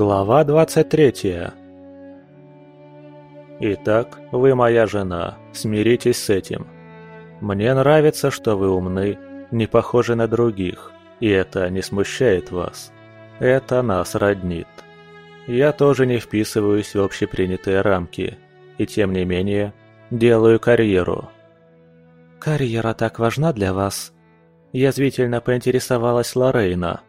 Глава 23 Итак, вы моя жена, смиритесь с этим. Мне нравится, что вы умны, не похожи на других, и это не смущает вас. Это нас роднит. Я тоже не вписываюсь в общепринятые рамки, и тем не менее делаю карьеру. «Карьера так важна для вас?» Язвительно поинтересовалась Лорейна.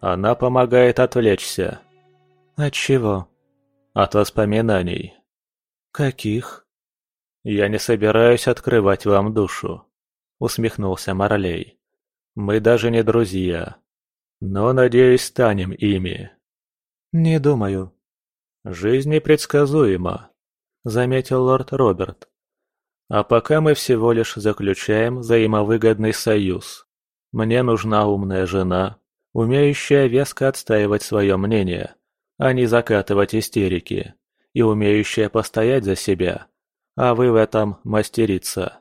Она помогает отвлечься. От чего? От воспоминаний. Каких? Я не собираюсь открывать вам душу, усмехнулся Марлей. Мы даже не друзья. Но, надеюсь, станем ими. Не думаю. Жизнь непредсказуема, заметил лорд Роберт. А пока мы всего лишь заключаем взаимовыгодный союз. Мне нужна умная жена, умеющая веско отстаивать свое мнение, а не закатывать истерики, и умеющая постоять за себя, а вы в этом мастерица.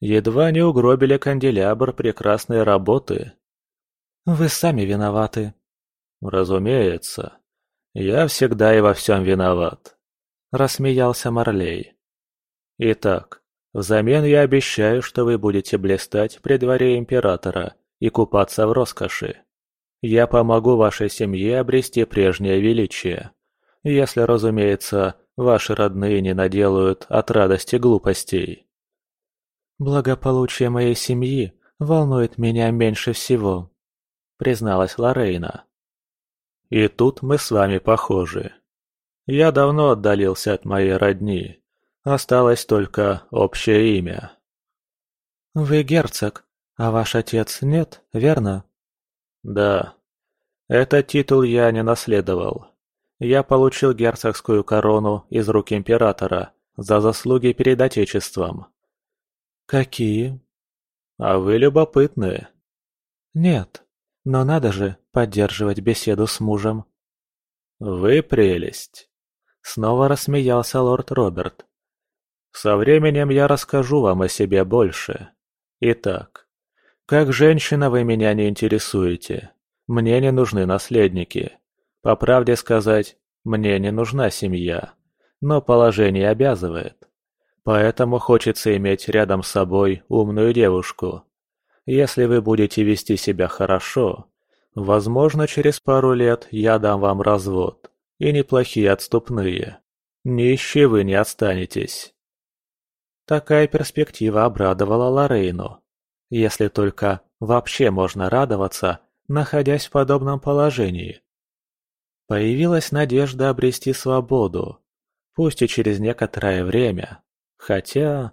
Едва не угробили канделябр прекрасной работы. Вы сами виноваты. Разумеется. Я всегда и во всем виноват. Рассмеялся Марлей. Итак, взамен я обещаю, что вы будете блистать при дворе императора и купаться в роскоши. Я помогу вашей семье обрести прежнее величие. Если, разумеется, ваши родные не наделают от радости глупостей. «Благополучие моей семьи волнует меня меньше всего», — призналась Лорейна. «И тут мы с вами похожи. Я давно отдалился от моей родни. Осталось только общее имя». «Вы герцог, а ваш отец нет, верно?» Да. Этот титул я не наследовал. Я получил герцогскую корону из рук императора за заслуги перед Отечеством. Какие? А вы любопытны. Нет, но надо же поддерживать беседу с мужем. Вы прелесть. Снова рассмеялся лорд Роберт. Со временем я расскажу вам о себе больше. Итак, как женщина вы меня не интересуете. Мне не нужны наследники. По правде сказать, мне не нужна семья. Но положение обязывает. Поэтому хочется иметь рядом с собой умную девушку. Если вы будете вести себя хорошо, возможно, через пару лет я дам вам развод. И неплохие отступные. Нищие вы не останетесь. Такая перспектива обрадовала Лорейну. Если только вообще можно радоваться, находясь в подобном положении. Появилась надежда обрести свободу, пусть и через некоторое время. Хотя,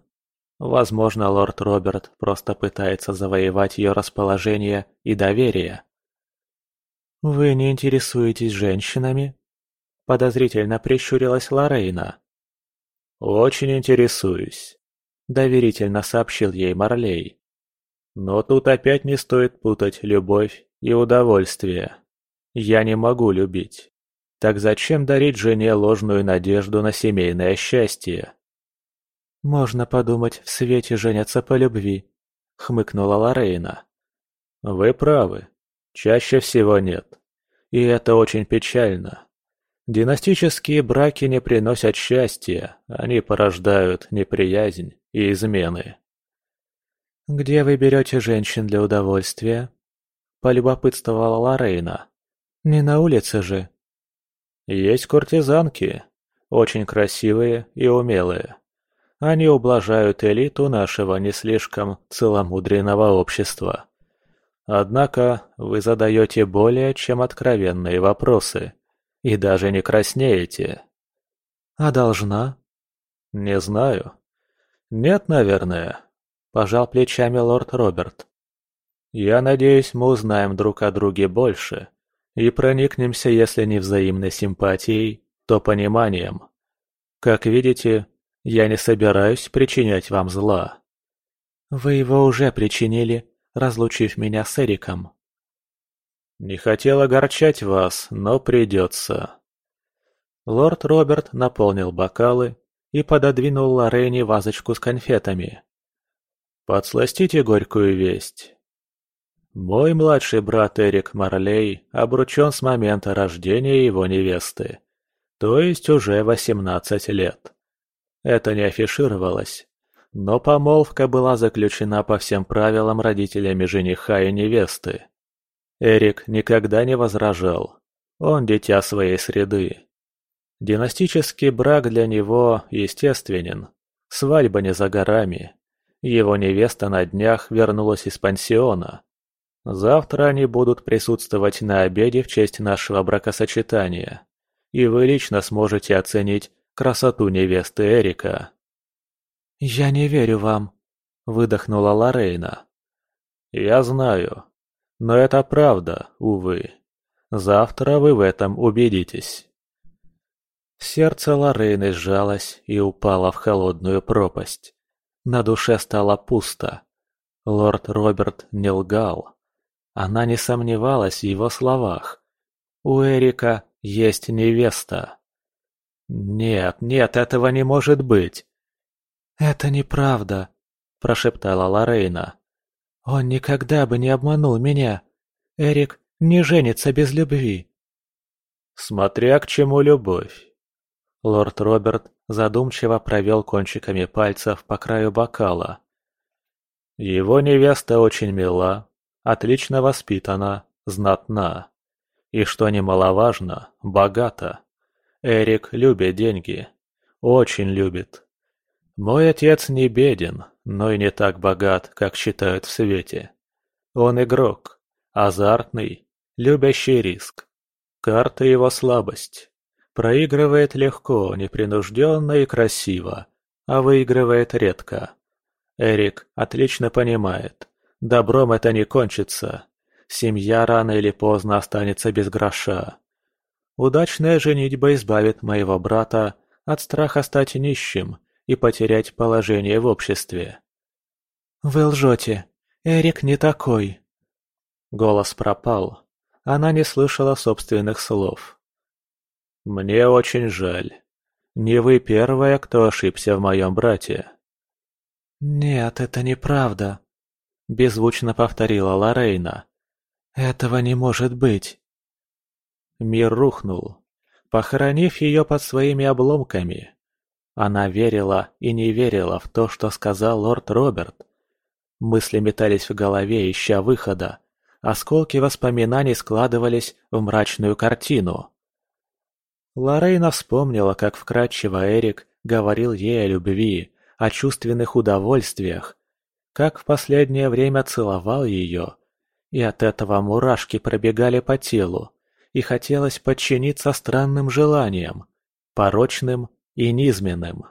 возможно, лорд Роберт просто пытается завоевать ее расположение и доверие. «Вы не интересуетесь женщинами?» Подозрительно прищурилась Лорейна. «Очень интересуюсь», — доверительно сообщил ей Марлей. Но тут опять не стоит путать любовь и удовольствие. Я не могу любить. Так зачем дарить жене ложную надежду на семейное счастье? «Можно подумать, в свете женятся по любви», — хмыкнула Лорейна. «Вы правы. Чаще всего нет. И это очень печально. Династические браки не приносят счастья, они порождают неприязнь и измены. «Где вы берете женщин для удовольствия?» – полюбопытствовала Лорейна. «Не на улице же». «Есть куртизанки, очень красивые и умелые. Они ублажают элиту нашего не слишком целомудренного общества. Однако вы задаете более чем откровенные вопросы и даже не краснеете». «А должна?» «Не знаю. Нет, наверное. – пожал плечами лорд Роберт. «Я надеюсь, мы узнаем друг о друге больше и проникнемся, если не взаимной симпатией, то пониманием. Как видите, я не собираюсь причинять вам зла». «Вы его уже причинили, разлучив меня с Эриком». «Не хотел огорчать вас, но придется». Лорд Роберт наполнил бокалы и пододвинул Лорене вазочку с конфетами. Подсластите горькую весть. Мой младший брат Эрик Марлей обручен с момента рождения его невесты, то есть уже 18 лет. Это не афишировалось, но помолвка была заключена по всем правилам родителями жениха и невесты. Эрик никогда не возражал, он дитя своей среды. Династический брак для него естественен, свадьба не за горами. Его невеста на днях вернулась из пансиона. Завтра они будут присутствовать на обеде в честь нашего бракосочетания, и вы лично сможете оценить красоту невесты Эрика. «Я не верю вам», — выдохнула Лорейна. «Я знаю. Но это правда, увы. Завтра вы в этом убедитесь». Сердце Лорейны сжалось и упало в холодную пропасть. На душе стало пусто. Лорд Роберт не лгал. Она не сомневалась в его словах. У Эрика есть невеста. «Нет, нет, этого не может быть!» «Это неправда», – прошептала Лорейна. «Он никогда бы не обманул меня. Эрик не женится без любви». «Смотря к чему любовь». Лорд Роберт задумчиво провел кончиками пальцев по краю бокала. Его невеста очень мила, отлично воспитана, знатна. И что немаловажно, богата. Эрик любит деньги. Очень любит. Мой отец не беден, но и не так богат, как считают в свете. Он игрок, азартный, любящий риск. Карта его слабость. Проигрывает легко, непринужденно и красиво, а выигрывает редко. Эрик отлично понимает, добром это не кончится. Семья рано или поздно останется без гроша. Удачная женитьба избавит моего брата от страха стать нищим и потерять положение в обществе. «Вы лжете. Эрик не такой». Голос пропал. Она не слышала собственных слов. «Мне очень жаль. Не вы первая, кто ошибся в моем брате». «Нет, это неправда», – беззвучно повторила Лорейна. «Этого не может быть». Мир рухнул, похоронив ее под своими обломками. Она верила и не верила в то, что сказал лорд Роберт. Мысли метались в голове, ища выхода. Осколки воспоминаний складывались в мрачную картину. Лорейна вспомнила, как вкрадчиво Эрик говорил ей о любви, о чувственных удовольствиях, как в последнее время целовал ее, и от этого мурашки пробегали по телу, и хотелось подчиниться странным желаниям, порочным и низменным.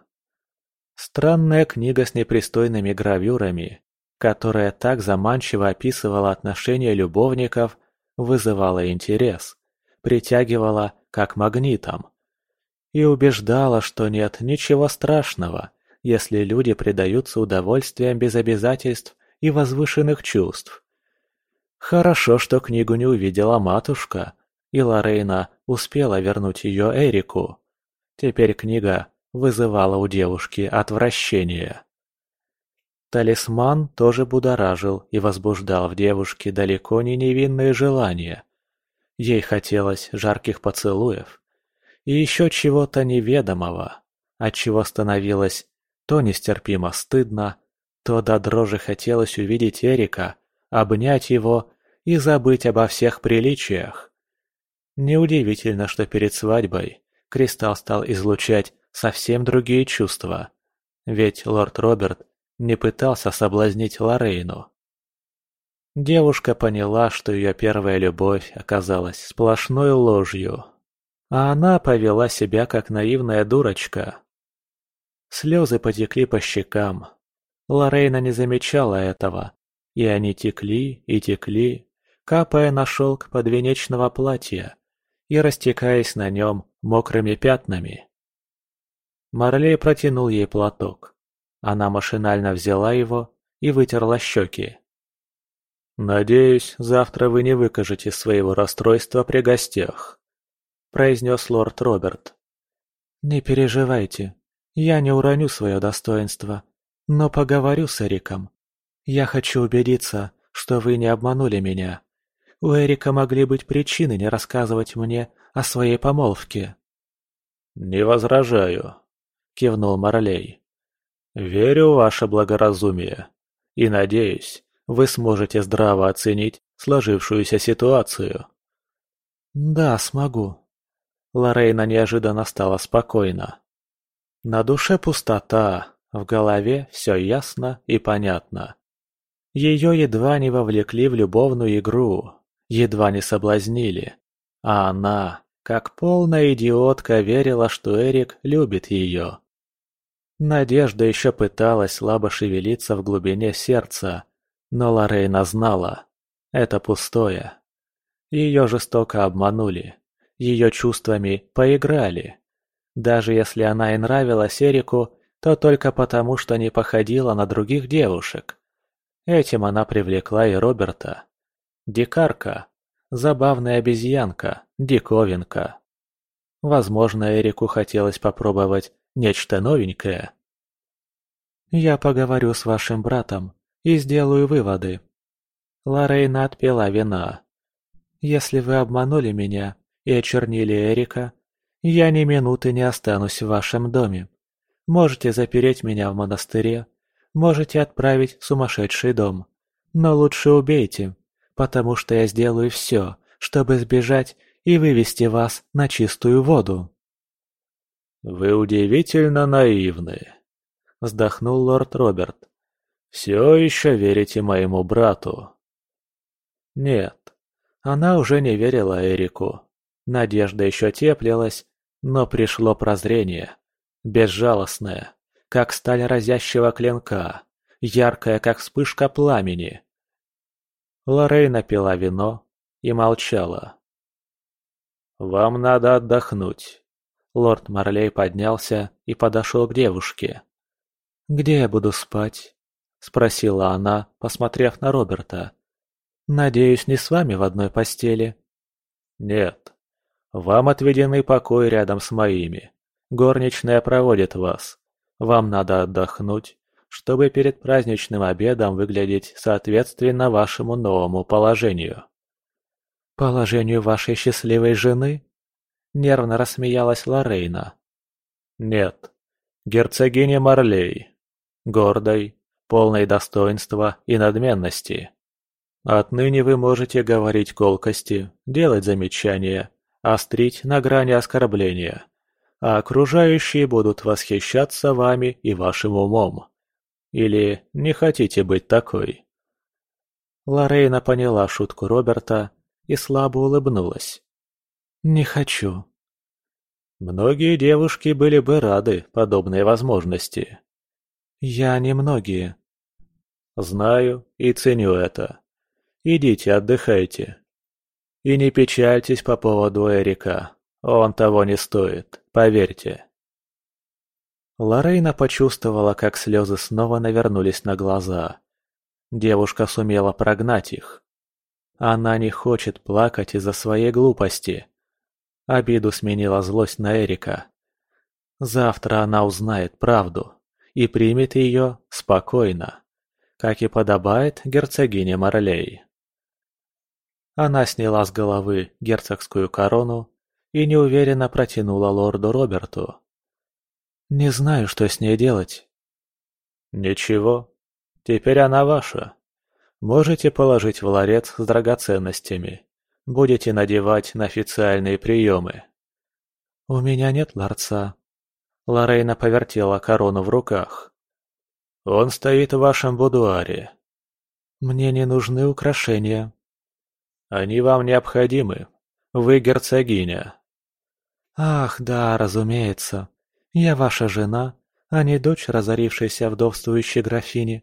Странная книга с непристойными гравюрами, которая так заманчиво описывала отношения любовников, вызывала интерес, притягивала как магнитом. И убеждала, что нет ничего страшного, если люди предаются удовольствиям без обязательств и возвышенных чувств. Хорошо, что книгу не увидела матушка, и Лорейна успела вернуть ее Эрику. Теперь книга вызывала у девушки отвращение. Талисман тоже будоражил и возбуждал в девушке далеко не невинные желания. Ей хотелось жарких поцелуев и еще чего-то неведомого, отчего становилось то нестерпимо стыдно, то до дрожи хотелось увидеть Эрика, обнять его и забыть обо всех приличиях. Неудивительно, что перед свадьбой Кристалл стал излучать совсем другие чувства. Ведь лорд Роберт не пытался соблазнить Лорейну. Девушка поняла, что ее первая любовь оказалась сплошной ложью. А она повела себя как наивная дурочка. Слезы потекли по щекам. Лорейна не замечала этого, и они текли и текли, капая на шелк подвенечного платья и растекаясь на нем мокрыми пятнами. Марлей протянул ей платок. Она машинально взяла его и вытерла щеки. «Надеюсь, завтра вы не выкажете своего расстройства при гостях», – произнес лорд Роберт. «Не переживайте, я не уроню свое достоинство, но поговорю с Эриком. Я хочу убедиться, что вы не обманули меня. У Эрика могли быть причины не рассказывать мне о своей помолвке». «Не возражаю», — кивнул Марлей. «Верю в ваше благоразумие и надеюсь, вы сможете здраво оценить сложившуюся ситуацию». «Да, смогу». Лорейна неожиданно стала спокойна. На душе пустота, в голове все ясно и понятно. Ее едва не вовлекли в любовную игру, едва не соблазнили. А она, как полная идиотка, верила, что Эрик любит ее. Надежда еще пыталась слабо шевелиться в глубине сердца, но Лорейна знала – это пустое. Ее жестоко обманули, ее чувствами поиграли. Даже если она и нравилась Эрику, то только потому, что не походила на других девушек. Этим она привлекла и Роберта. Дикарка. Забавная обезьянка. Диковинка. Возможно, Эрику хотелось попробовать нечто новенькое. «Я поговорю с вашим братом и сделаю выводы». Лорейна отпила вина. «Если вы обманули меня и очернили Эрика, я ни минуты не останусь в вашем доме. Можете запереть меня в монастыре, Можете отправить в сумасшедший дом. Но лучше убейте, потому что я сделаю все, чтобы сбежать и вывести вас на чистую воду». «Вы удивительно наивны», — вздохнул лорд Роберт. «Все еще верите моему брату?» Нет, она уже не верила Эрику. Надежда еще теплилась, но пришло прозрение. Безжалостное как сталь разящего клинка, яркая, как вспышка пламени. Лоррейна пила вино и молчала. «Вам надо отдохнуть». Лорд Марлей поднялся и подошел к девушке. «Где я буду спать?» — спросила она, посмотрев на Роберта. «Надеюсь, не с вами в одной постели?» «Нет. Вам отведены покои рядом с моими. Горничная проводит вас. Вам надо отдохнуть, чтобы перед праздничным обедом выглядеть соответственно вашему новому положению». «Положению вашей счастливой жены?» — нервно рассмеялась Лорейна. «Нет, герцогиня Марлей, гордой, полной достоинства и надменности. Отныне вы можете говорить колкости, делать замечания, острить на грани оскорбления, а окружающие будут восхищаться вами и вашим умом. Или не хотите быть такой?» Лорейна поняла шутку Роберта и слабо улыбнулась. «Не хочу». Многие девушки были бы рады подобной возможности. «Я не многие». «Знаю и ценю это. Идите отдыхайте. И не печальтесь по поводу Эрика. Он того не стоит, поверьте. Лорейна почувствовала, как слезы снова навернулись на глаза. Девушка сумела прогнать их. Она не хочет плакать из-за своей глупости. Обиду сменила злость на Эрика. Завтра она узнает правду и примет ее спокойно, как и подобает герцогине Марлей. Она сняла с головы герцогскую корону и неуверенно протянула лорду Роберту. «Не знаю, что с ней делать». «Ничего, теперь она ваша. Можете положить в ларец с драгоценностями. Будете надевать на официальные приемы». «У меня нет ларца». Лорейна повертела корону в руках. «Он стоит в вашем будуаре». «Мне не нужны украшения». «Они вам необходимы. Вы герцогиня. «Ах, да, разумеется. Я ваша жена, а не дочь разорившейся вдовствующей графини.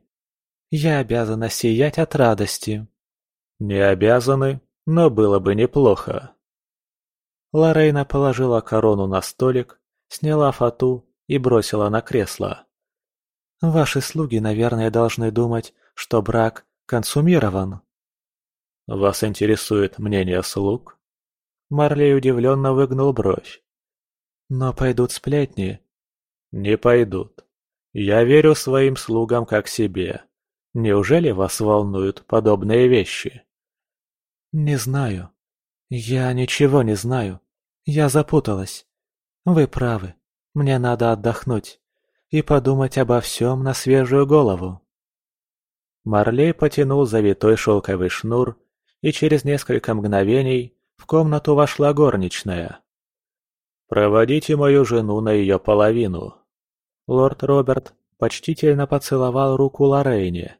Я обязана сиять от радости». «Не обязаны, но было бы неплохо». Лорейна положила корону на столик, сняла фату и бросила на кресло. «Ваши слуги, наверное, должны думать, что брак консумирован». «Вас интересует мнение слуг?» Марлей удивленно выгнул бровь. «Но пойдут сплетни». «Не пойдут. Я верю своим слугам как себе. Неужели вас волнуют подобные вещи?» «Не знаю. Я ничего не знаю. Я запуталась. Вы правы. Мне надо отдохнуть и подумать обо всем на свежую голову». Марлей потянул завитой шелковый шнур, и через несколько мгновений в комнату вошла горничная. «Проводите мою жену на ее половину». Лорд Роберт почтительно поцеловал руку Лорейне.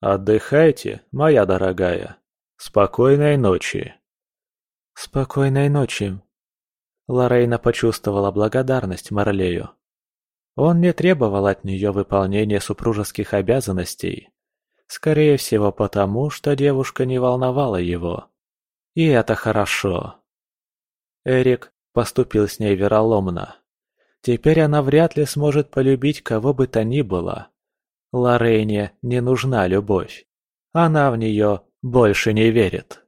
«Отдыхайте, моя дорогая. Спокойной ночи». «Спокойной ночи». Лорейна почувствовала благодарность Марлею. Он не требовал от нее выполнения супружеских обязанностей. Скорее всего потому, что девушка не волновала его. И это хорошо. Эрик поступил с ней вероломно. Теперь она вряд ли сможет полюбить кого бы то ни было. Лорейне не нужна любовь. Она в нее больше не верит.